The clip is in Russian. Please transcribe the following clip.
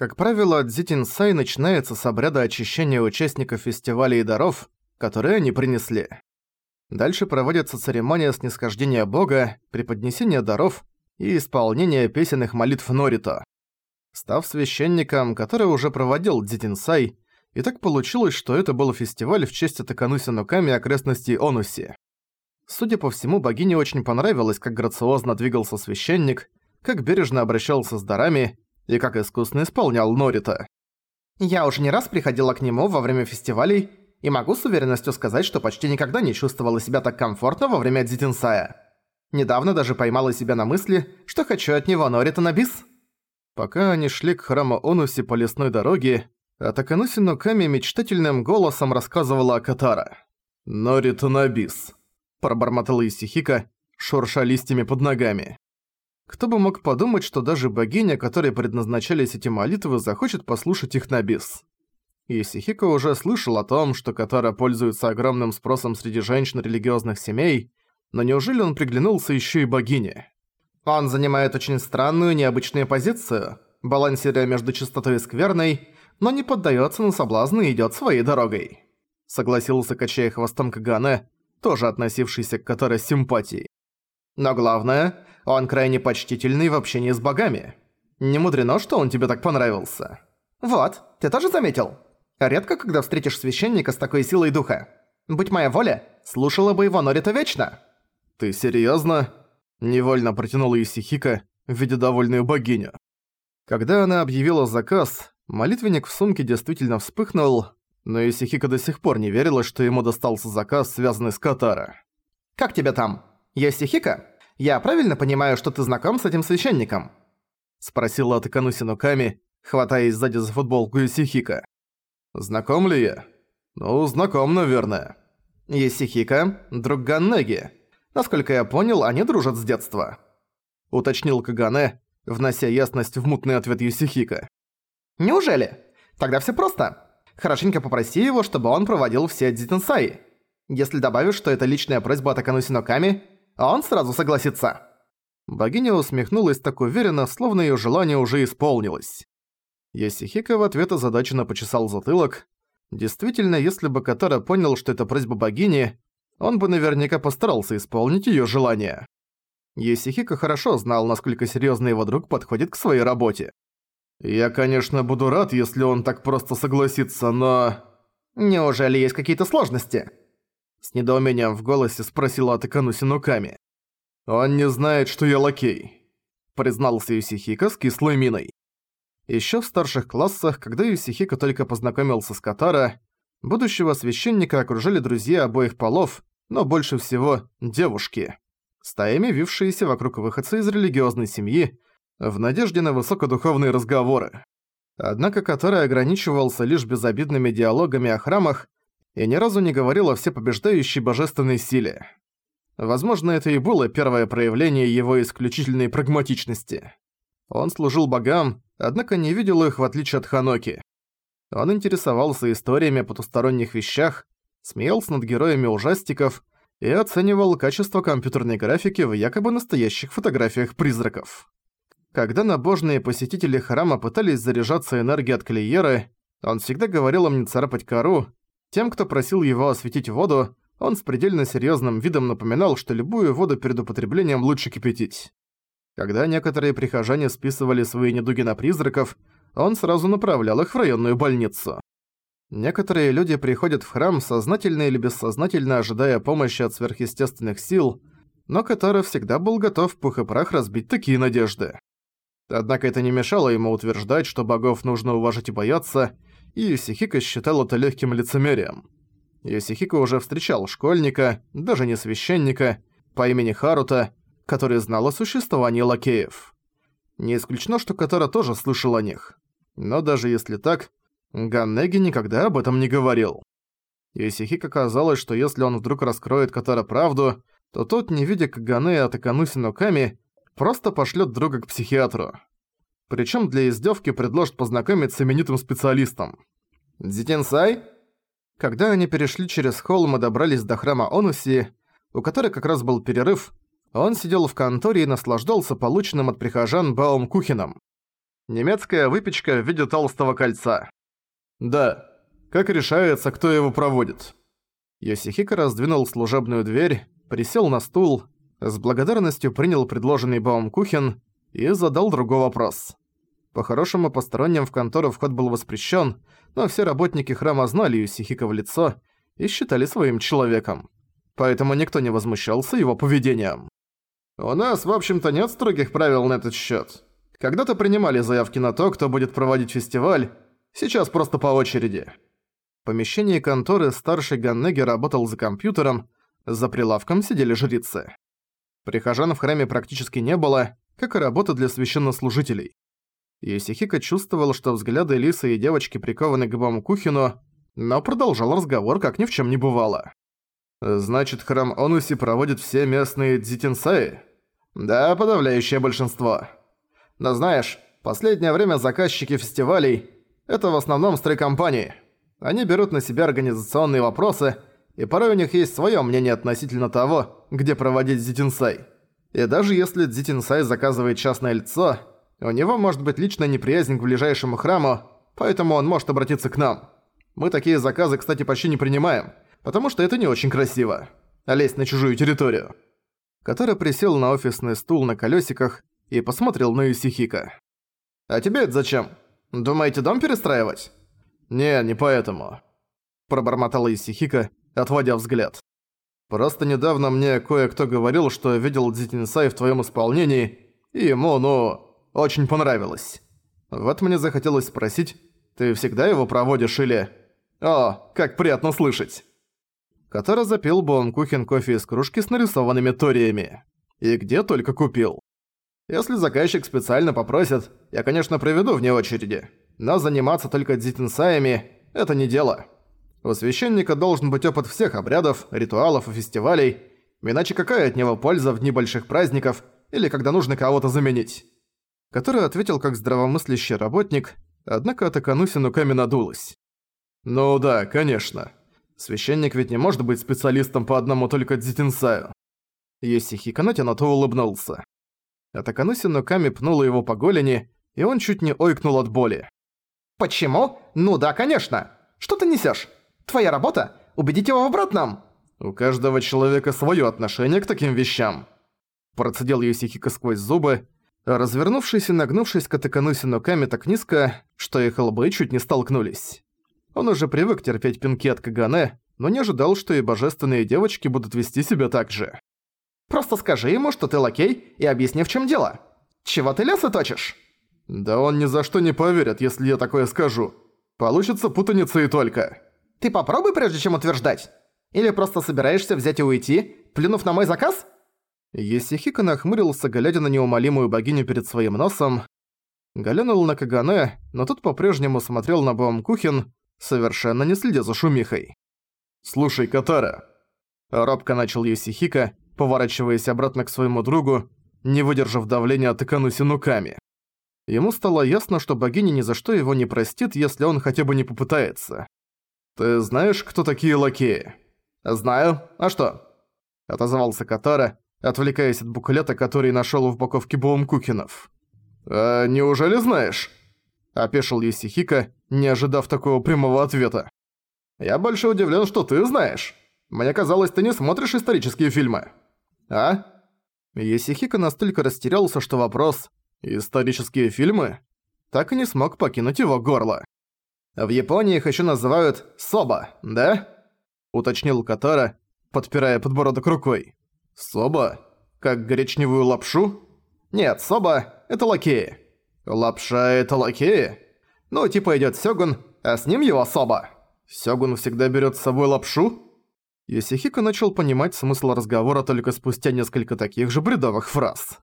Как правило, Дзитинсай начинается с обряда очищения участников фестиваля и даров, которые они принесли. Дальше проводится церемония снисхождения бога, преподнесения даров и исполнения песенных молитв Норито. Став священником, который уже проводил Дзитинсай, и так получилось, что это был фестиваль в честь Атакануси Нуками окрестностей Онуси. Судя по всему, богине очень понравилось, как грациозно двигался священник, как бережно обращался с дарами и как искусно исполнял Норита. Я уже не раз приходила к нему во время фестивалей и могу с уверенностью сказать, что почти никогда не чувствовала себя так комфортно во время Дзитинсая. Недавно даже поймала себя на мысли, что хочу от него Норита на бис. Пока они шли к храму Онуси по лесной дороге, Атакануси Ноками мечтательным голосом рассказывала о Катара. «Норита на бис», – пробормотала Исихика, шурша листьями под ногами. Кто бы мог подумать, что даже богиня, которой предназначались эти молитвы, захочет послушать их на бис. Исихика уже слышал о том, что Катара пользуется огромным спросом среди женщин религиозных семей, но неужели он приглянулся еще и богине? Он занимает очень странную необычную позицию, балансируя между чистотой и скверной, но не поддается на соблазны и идет своей дорогой. Согласился, качая хвостом Кагане, тоже относившийся к Катаре с симпатией. Но главное, он крайне почтительный в общении с богами. Не мудрено, что он тебе так понравился. Вот, ты тоже заметил? Редко, когда встретишь священника с такой силой духа. Будь моя воля, слушала бы его Норита вечно. Ты серьёзно? Невольно протянула Исихика, видя довольную богиню. Когда она объявила заказ, молитвенник в сумке действительно вспыхнул, но Исихика до сих пор не верила, что ему достался заказ, связанный с Катара. «Как тебя там? Исихика?» Я правильно понимаю, что ты знаком с этим священником?» Спросила Атакануси Нуками, хватаясь сзади за футболку Исихика. «Знаком ли я?» «Ну, знаком, наверное». «Исихика – друг Ганнеги. Насколько я понял, они дружат с детства», – уточнил Кагане, внося ясность в мутный ответ Исихика. «Неужели? Тогда все просто. Хорошенько попроси его, чтобы он проводил все дзитенсаи. Если добавишь, что это личная просьба Атакануси Нуками – а он сразу согласится». Богиня усмехнулась так уверенно, словно её желание уже исполнилось. Ясихика в ответ озадаченно почесал затылок. Действительно, если бы Катара понял, что это просьба богини, он бы наверняка постарался исполнить её желание. Есихика хорошо знал, насколько серьёзно его друг подходит к своей работе. «Я, конечно, буду рад, если он так просто согласится, но...» «Неужели есть какие-то сложности?» С недоумением в голосе спросила Атакану Синуками. «Он не знает, что я лакей», — признался Юсихика с кислой миной. Ещё в старших классах, когда Юсихика только познакомился с Катара, будущего священника окружали друзья обоих полов, но больше всего девушки, стаями вившиеся вокруг выходца из религиозной семьи, в надежде на высокодуховные разговоры. Однако Катара ограничивался лишь безобидными диалогами о храмах, и ни разу не говорил о всепобеждающей божественной силе. Возможно, это и было первое проявление его исключительной прагматичности. Он служил богам, однако не видел их в отличие от Ханоки. Он интересовался историями о потусторонних вещах, смеялся над героями ужастиков и оценивал качество компьютерной графики в якобы настоящих фотографиях призраков. Когда набожные посетители храма пытались заряжаться энергией от Клиеры, он всегда говорил им не царапать кору, тем, кто просил его осветить воду, он с предельно серьёзным видом напоминал, что любую воду перед употреблением лучше кипятить. Когда некоторые прихожане списывали свои недуги на призраков, он сразу направлял их в районную больницу. Некоторые люди приходят в храм, сознательно или бессознательно ожидая помощи от сверхъестественных сил, но Катара всегда был готов пух и прах разбить такие надежды. Однако это не мешало ему утверждать, что богов нужно уважать и бояться, и Юсихико считал это легким лицемерием. Юсихико уже встречал школьника, даже не священника, по имени Харута, который знал о существовании лакеев. Не исключено, что Катара тоже слышал о них. Но даже если так, Ганнеги никогда об этом не говорил. Юсихико казалось, что если он вдруг раскроет Катара правду, то тот, не видя Кагане и Атакануси Ноками, просто пошлет друга к психиатру. Причем для издевки предложит познакомиться с именитым специалистом. Дзитинсай? Когда они перешли через холм и добрались до храма Онуси, у которой как раз был перерыв, он сидел в конторе и наслаждался полученным от прихожан Баум Кухином. Немецкая выпечка в виде толстого кольца. Да. Как решается, кто его проводит? Йосихико раздвинул служебную дверь, присел на стул, с благодарностью принял предложенный Баумкухен и задал другой вопрос. По-хорошему, посторонним в контору вход был воспрещен, но все работники храма знали Юсихико в лицо и считали своим человеком. Поэтому никто не возмущался его поведением. «У нас, в общем-то, нет строгих правил на этот счет. Когда-то принимали заявки на то, кто будет проводить фестиваль, сейчас просто по очереди». В помещении конторы старший Ганнеги работал за компьютером, за прилавком сидели жрицы. Прихожан в храме практически не было, как и работа для священнослужителей. Юсихика чувствовал, что взгляды Лисы и девочки прикованы к Бамкухину, но продолжал разговор, как ни в чем не бывало. «Значит, храм Онуси проводит все местные дзитинсаи?» «Да, подавляющее большинство. Но знаешь, последнее время заказчики фестивалей – это в основном стройкомпании. Они берут на себя организационные вопросы, и порой у них есть своё мнение относительно того, где проводить дзитинсай. И даже если дзитинсай заказывает частное лицо – у него может быть личная неприязнь к ближайшему храму, поэтому он может обратиться к нам. Мы такие заказы, кстати, почти не принимаем, потому что это не очень красиво. А лезть на чужую территорию. Который присел на офисный стул на колесиках и посмотрел на Юсихика. «А тебе это зачем? Думаете, дом перестраивать?» «Не, не поэтому», – пробормотал Юсихика, отводя взгляд. «Просто недавно мне кое-кто говорил, что видел Дзитинсай в твоем исполнении, и ему, ну, очень понравилось. Вот мне захотелось спросить, ты всегда его проводишь или... О, как приятно слышать. Который запил Боумкухен кофе из кружки с нарисованными ториями. И где только купил. Если заказчик специально попросит, я, конечно, проведу вне очереди. Но заниматься только дзитинсаями – это не дело. У священника должен быть опыт всех обрядов, ритуалов и фестивалей, иначе какая от него польза в дни больших праздников или когда нужно кого-то заменить? Который ответил как здравомыслящий работник, однако Атакануси Нуками надулась. «Ну да, конечно. Священник ведь не может быть специалистом по одному только дзитинсаю». Йосихико натянуто улыбнулся. Атакануси Нуками пнула его по голени, и он чуть не ойкнул от боли. «Почему? Ну да, конечно! Что ты несешь? Твоя работа – убедить его в обратном!» «У каждого человека свое отношение к таким вещам», – процедил Йосихико сквозь зубы, развернувшись и нагнувшись к Атакануси ногами так низко, что их лбы чуть не столкнулись. Он уже привык терпеть пинки от Кагане, но не ожидал, что и божественные девочки будут вести себя так же. «Просто скажи ему, что ты лакей, и объясни, в чем дело. Чего ты леса точишь?» «Да он ни за что не поверит, если я такое скажу. Получится путаница и только». «Ты попробуй, прежде чем утверждать? Или просто собираешься взять и уйти, плюнув на мой заказ?» Есихико нахмурился, глядя на неумолимую богиню перед своим носом. Глянул на Кагане, но тот по-прежнему смотрел на Баумкухен, совершенно не следя за шумихой. «Слушай, Катара!» Робко начал Есихико, поворачиваясь обратно к своему другу, не выдержав давления от Икануси нуками. Ему стало ясно, что богиня ни за что его не простит, если он хотя бы не попытается. «Ты знаешь, кто такие лакеи?» «Знаю. А что?» Отозвался Катара, отвлекаясь от буклета, который нашёл в упаковке Боумкукинов. «А неужели знаешь?» – опешил Есихика, не ожидав такого прямого ответа. «Я больше удивлен, что ты знаешь. Мне казалось, ты не смотришь исторические фильмы. А?» Есихика настолько растерялся, что вопрос «Исторические фильмы?» так и не смог покинуть его горло. «В Японии их ещё называют «соба», да?» – уточнил Катара, подпирая подбородок рукой. «Соба? Как гречневую лапшу?» «Нет, соба — это лакеи». «Лапша — это лакеи?» «Ну, типа идёт сёгун, а с ним его соба». «Сёгун всегда берёт с собой лапшу?» Йосихико начал понимать смысл разговора только спустя несколько таких же бредовых фраз.